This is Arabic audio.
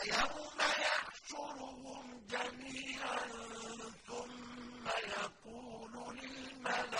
وَيَوْمَ يَحْشُرُهُمْ جَمِيعًا ثُمَّ يَقُولُ لِلْمَلَائِكَةِ